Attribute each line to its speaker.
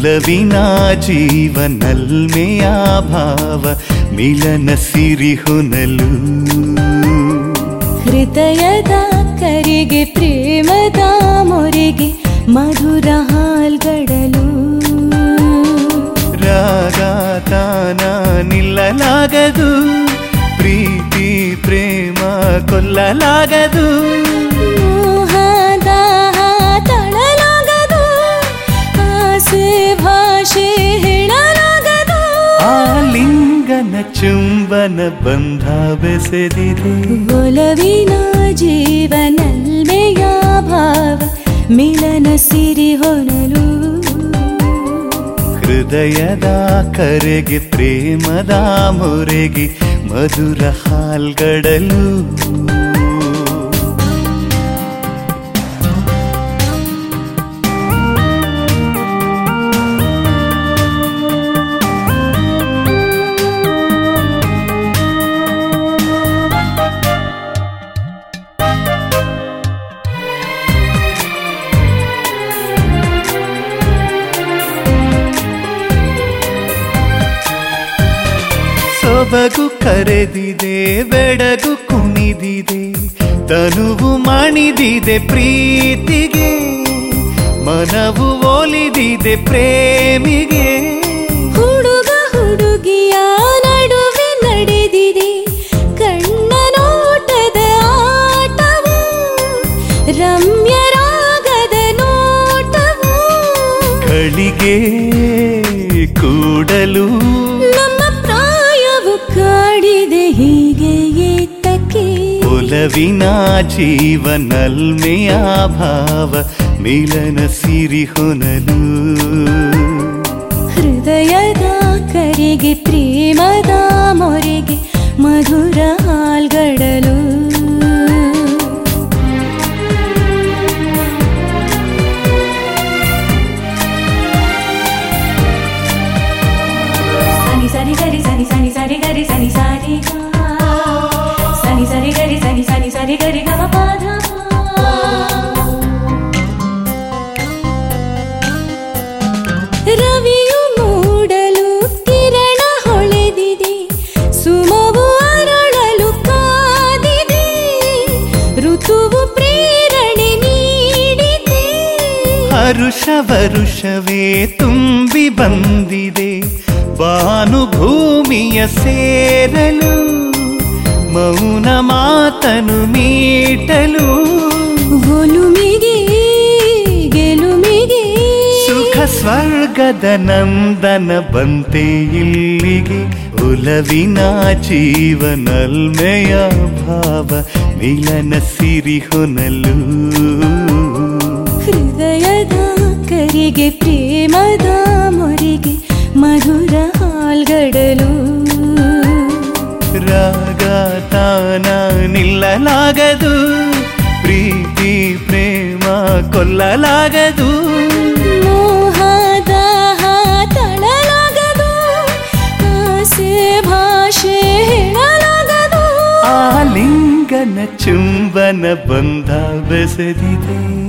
Speaker 1: ಒಲವಿನ ಜೀವನಲ್ಮೆಯ ಭಾವ ಮಿಲನ ಸಿರಿ ಹೊನಲು.
Speaker 2: ಹೃದಯದ ಕರಿಗೆ ಪ್ರೇಮದ ಮೊರೆಗೆ ಮಧುರ ಹಾಲ್ಗಡಲು.
Speaker 1: ರಾಗ ತಾನ ನಿಲ್ಲಲಾಗದು ಪ್ರೀತಿ ಪ್ರೇಮ ಕೊಲ್ಲಲಾಗದು. ಆಲಿಂಗನ ಚುಂಬನ ಬಂಧ ಬೆಸೆದಿದೆ
Speaker 2: ಒಲವಿನ ಜೀವನಲ್ಮೆಯ ಭಾವ ಮಿಲನ ಸಿರಿ ಹೊನಲು.
Speaker 1: ಹೃದಯದ ಕರೆಗೆ ಪ್ರೇಮದ ಮೊರೆಗೆ ಮಧುರ ಹಾಲ್ಗಡಲು ಸೊಬಗು ಕರೆದಿದೆ ಬೆಡಗು ಕುಣಿದಿದೆ ತನುವು ಮಣಿದಿದೆ ಪ್ರೀತಿಗೆ ಮನವು ಒಲಿದಿದೆ ಪ್ರೇಮಿಗೆ.
Speaker 2: ಹುಡುಗ ಹುಡುಗಿಯ ನಡುವೆ ನಡೆದಿದೆ ಕಣ್ಣ ನೋಟದ ಆಟವು ರಮ್ಯ ರಾಗದ ನೋಟವು ಕಳಿಗೆ
Speaker 1: ಒಲವಿನ ಜೀವನಲ್ಮೆಯ ಭಾವ, ಮಿಲನ ಸಿರಿ ಹೊನಲು.
Speaker 2: ಹೃದಯದ ಕರೆಗೆ ಪ್ರೇಮದ ಮೊರೆಗೆ ಮಧುರ ಹಾಲ್ಗಡಲು. ಸರಿ ಸರಿ ಸನಿ ಸನಿ ಸರಿ.
Speaker 1: ಹರುಷ ವರುಷವೇ ತುಂಬಿ ಬಂದಿದೆ. ಭಾನುಭೂಮಿಯ ಸೇರಲು ಮೌನ ಮಾತನು ಮೀಟಲು
Speaker 2: ಒಲುಮಿಗೆ ಗೆಲುಮಿಗೆ.
Speaker 1: ಸುಖ ಸ್ವರ್ಗದ ನಂದನ ಬಂತೆ ಇಲ್ಲಿಗೆ. ಉಲವಿನ ಜೀವನಲ್ಮೆಯ ಭಾವ ಮಿಲನ ಸಿರಿ ಹೊನಲು
Speaker 2: ಹೃದಯದ ಕರಿಗೆ ಪ್ರೇಮದ ಮೊರೆಗೆ ಮಧುರ ಹಾಲ್ಗಡಲು.
Speaker 1: ರಾಗ ತಾನ ನಿಲ್ಲಲಾಗದು ಪ್ರೀತಿ ಪ್ರೇಮ ಕೊಲ್ಲಲಾಗದು.
Speaker 2: ಮೋಹದ ತಳಲಾಗದು ಆಸೆ ಭಾಷೆ
Speaker 1: ಆಲಿಂಗನ ಚುಂಬನ ಬಂಧ ಬೆಸೆದಿದೆ.